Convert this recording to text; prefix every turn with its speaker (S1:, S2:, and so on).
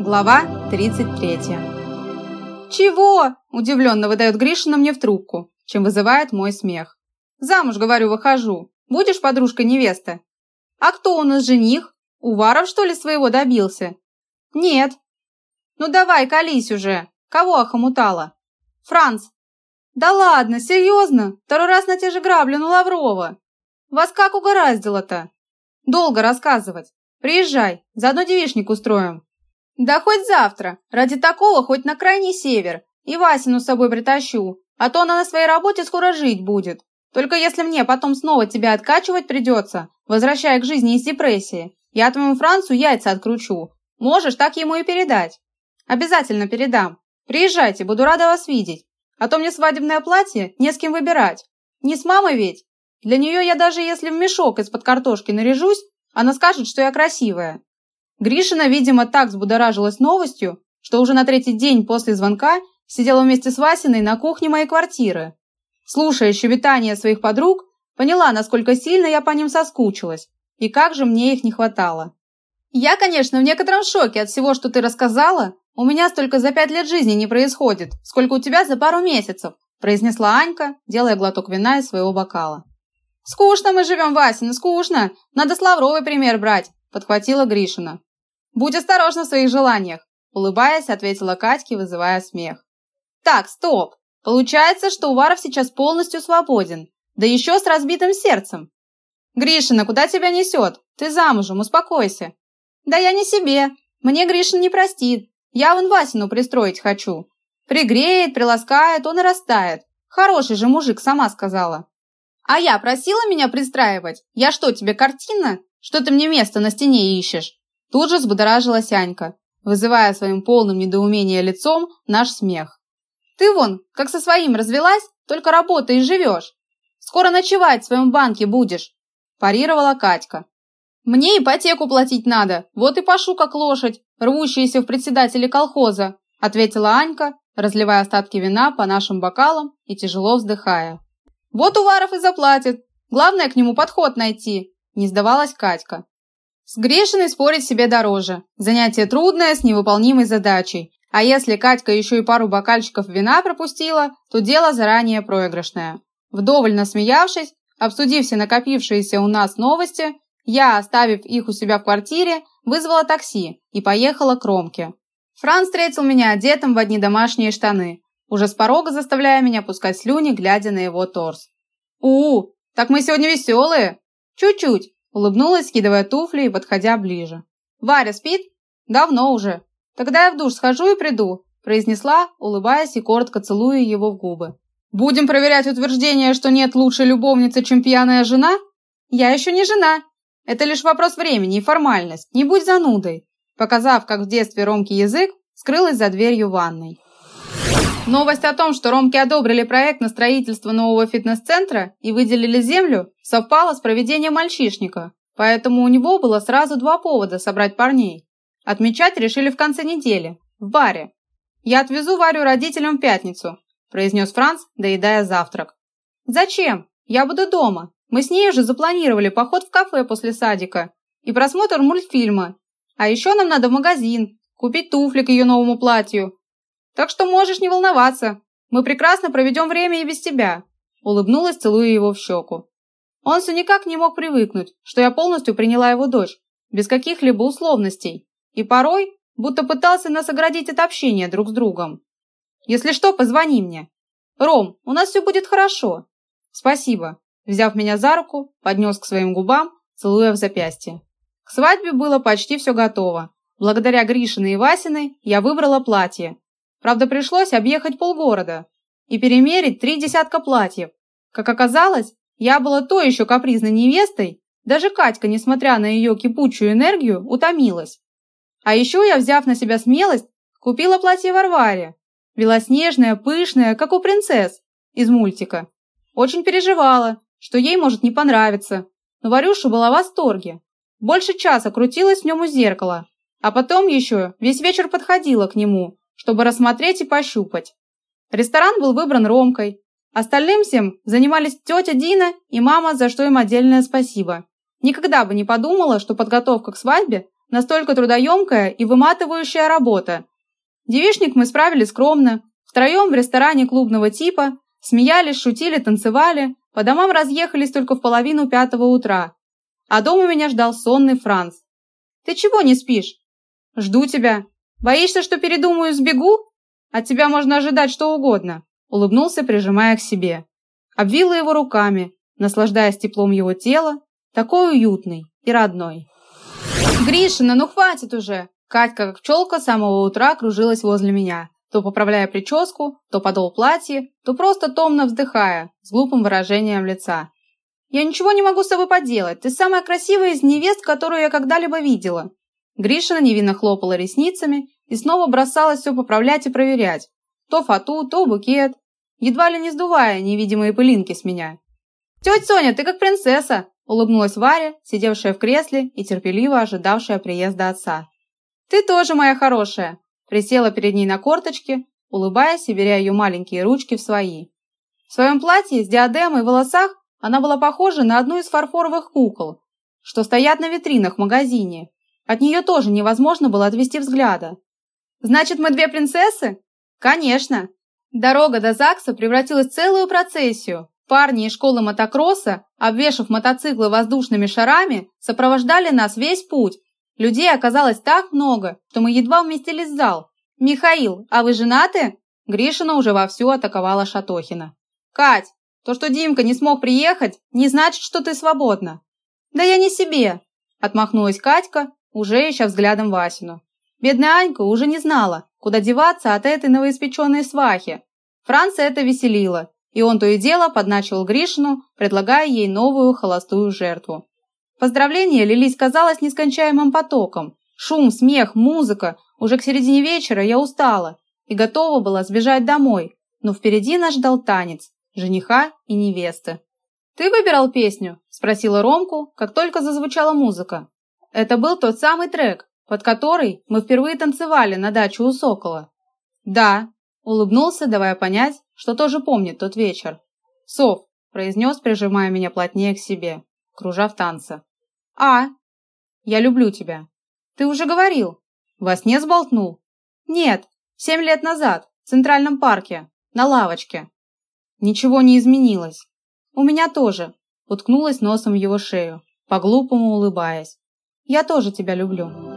S1: Глава 33 «Чего?» – удивленно выдает Гришина мне в трубку, чем вызывает мой смех. «Замуж, говорю, выхожу. Будешь подружкой невесты?» «А кто у нас жених? Уваров, что ли, своего добился?» «Нет». «Ну давай, колись уже. Кого охомутала?» «Франц». «Да ладно, серьезно? Второй раз на те же грабли, ну Лаврова. Вас как угораздило-то?» «Долго рассказывать. Приезжай, заодно девишник устроим». Да хоть завтра. Ради такого хоть на крайний север. И Васину с собой притащу. А то она на своей работе скоро жить будет. Только если мне потом снова тебя откачивать придется, возвращая к жизни из депрессии, я твоему Францу яйца откручу. Можешь так ему и передать. Обязательно передам. Приезжайте, буду рада вас видеть. А то мне свадебное платье не с кем выбирать. Не с мамой ведь. Для нее я даже если в мешок из-под картошки наряжусь, она скажет, что я красивая. Гришина, видимо, так взбудоражилась новостью, что уже на третий день после звонка сидела вместе с Васиной на кухне моей квартиры. Слушая щебетание своих подруг, поняла, насколько сильно я по ним соскучилась и как же мне их не хватало. Я, конечно, в некотором шоке от всего, что ты рассказала. У меня столько за пять лет жизни не происходит, сколько у тебя за пару месяцев, произнесла Анька, делая глоток вина из своего бокала. «Скучно мы живем, Васина, скучно. Надо с Лавровой пример брать», – подхватила Гришина. «Будь осторожна в своих желаниях», – улыбаясь, ответила Катьке, вызывая смех. «Так, стоп! Получается, что Уваров сейчас полностью свободен, да еще с разбитым сердцем. Гришина, куда тебя несет? Ты замужем, успокойся». «Да я не себе. Мне Гришин не простит. Я вон Васину пристроить хочу. Пригреет, приласкает, он и растает. Хороший же мужик, сама сказала». «А я просила меня пристраивать? Я что, тебе картина? Что ты мне место на стене ищешь?» Тут же взбудоражилась Анька, вызывая своим полным недоумения лицом наш смех. «Ты вон, как со своим развелась, только работаешь и живешь. Скоро ночевать в своем банке будешь», – парировала Катька. «Мне ипотеку платить надо, вот и пошу как лошадь, рвущаяся в председателе колхоза», – ответила Анька, разливая остатки вина по нашим бокалам и тяжело вздыхая. «Вот Уваров и заплатит. Главное к нему подход найти», – не сдавалась Катька. С Гришиной спорить себе дороже. Занятие трудное, с невыполнимой задачей. А если Катька еще и пару бокальчиков вина пропустила, то дело заранее проигрышное. Вдоволь насмеявшись, обсудив все накопившиеся у нас новости, я, оставив их у себя в квартире, вызвала такси и поехала к Ромке. Франц встретил меня одетым в одни домашние штаны, уже с порога заставляя меня пускать слюни, глядя на его торс. у, так мы сегодня веселые!» «Чуть-чуть, Улыбнулась, скидывая туфли и подходя ближе. «Варя спит?» «Давно уже. Тогда я в душ схожу и приду», произнесла, улыбаясь и коротко целуя его в губы. «Будем проверять утверждение, что нет лучшей любовницы, чем пьяная жена?» «Я еще не жена. Это лишь вопрос времени и формальность. Не будь занудой», показав, как в детстве Ромке язык, скрылась за дверью ванной. Новость о том, что Ромки одобрили проект на строительство нового фитнес-центра и выделили землю, совпала с проведением мальчишника, поэтому у него было сразу два повода собрать парней. Отмечать решили в конце недели, в баре. «Я отвезу Варю родителям в пятницу», – произнес Франц, доедая завтрак. «Зачем? Я буду дома. Мы с ней уже запланировали поход в кафе после садика и просмотр мультфильма. А еще нам надо в магазин, купить туфли к ее новому платью, так что можешь не волноваться. Мы прекрасно проведем время и без тебя», улыбнулась, целуя его в щеку. Он все никак не мог привыкнуть, что я полностью приняла его дочь, без каких-либо условностей, и порой будто пытался нас оградить от общения друг с другом. «Если что, позвони мне. Ром, у нас все будет хорошо». «Спасибо», взяв меня за руку, поднес к своим губам, целуя в запястье. К свадьбе было почти все готово. Благодаря Гришиной и Васиной я выбрала платье, Правда, пришлось объехать полгорода и перемерить три десятка платьев. Как оказалось, я была то еще капризной невестой, даже Катька, несмотря на ее кипучую энергию, утомилась. А еще я, взяв на себя смелость, купила платье Варваре. Белоснежное, пышное, как у принцесс из мультика. Очень переживала, что ей может не понравиться, но Варюша была в восторге. Больше часа крутилась в нем у зеркала, а потом еще весь вечер подходила к нему, чтобы рассмотреть и пощупать. Ресторан был выбран Ромкой. Остальным всем занимались тетя Дина и мама, за что им отдельное спасибо. Никогда бы не подумала, что подготовка к свадьбе Настолько трудоемкая и выматывающая работа. Девишник мы справили скромно, втроем в ресторане клубного типа, смеялись, шутили, танцевали, по домам разъехались только в половину пятого утра. А дома меня ждал сонный Франц. «Ты чего не спишь?» «Жду тебя. Боишься, что передумаю, сбегу? От тебя можно ожидать что угодно», улыбнулся, прижимая к себе. Обвила его руками, наслаждаясь теплом его тела, такой уютный и родной. «Гришина, ну хватит уже!» Катька, как пчелка, с самого утра кружилась возле меня, то поправляя прическу, то подол платья, то просто томно вздыхая, с глупым выражением лица. «Я ничего не могу с тобой поделать, ты самая красивая из невест, которую я когда-либо видела». Гришина невинно хлопала ресницами и снова бросалась все поправлять и проверять. То фату, то букет, едва ли не сдувая невидимые пылинки с меня. «Тетя Соня, ты как принцесса!» улыбнулась Варя, сидевшая в кресле и терпеливо ожидавшая приезда отца. «Ты тоже моя хорошая!» Присела перед ней на корточки, улыбаясь и беря ее маленькие ручки в свои. В своем платье с диадемой в волосах она была похожа на одну из фарфоровых кукол, что стоят на витринах в магазине. От нее тоже невозможно было отвести взгляда. «Значит, мы две принцессы?» «Конечно!» Дорога до ЗАГСа превратилась в целую процессию. Парни из школы мотокросса, обвешав мотоциклы воздушными шарами, сопровождали нас весь путь, Людей оказалось так много, что мы едва уместились в зал. «Михаил, а вы женаты?» Гришина уже вовсю атаковала Шатохина. «Кать, то, что Димка не смог приехать, не значит, что ты свободна». «Да я не себе», – отмахнулась Катька, уже ища взглядом Васину. Бедная Анька уже не знала, куда деваться от этой новоиспеченной свахи. Франца это веселило, и он то и дело подначивал Гришину, предлагая ей новую холостую жертву. Поздравления лились, казалось, нескончаемым потоком. Шум, смех, музыка. Уже к середине вечера я устала и готова была сбежать домой, но впереди нас ждал танец, жениха и невесты. «Ты выбирал песню?» – спросила Ромку, как только зазвучала музыка. Это был тот самый трек, под который мы впервые танцевали на даче у Сокола. «Да», – улыбнулся, давая понять, что тоже помнит тот вечер. «Сов», – произнес, прижимая меня плотнее к себе, кружа в танце. «А, я люблю тебя. Ты уже говорил. Во сне сболтнул?» «Нет, семь лет назад, в Центральном парке, на лавочке». Ничего не изменилось. «У меня тоже», уткнулась носом в его шею, по-глупому улыбаясь. «Я тоже тебя люблю».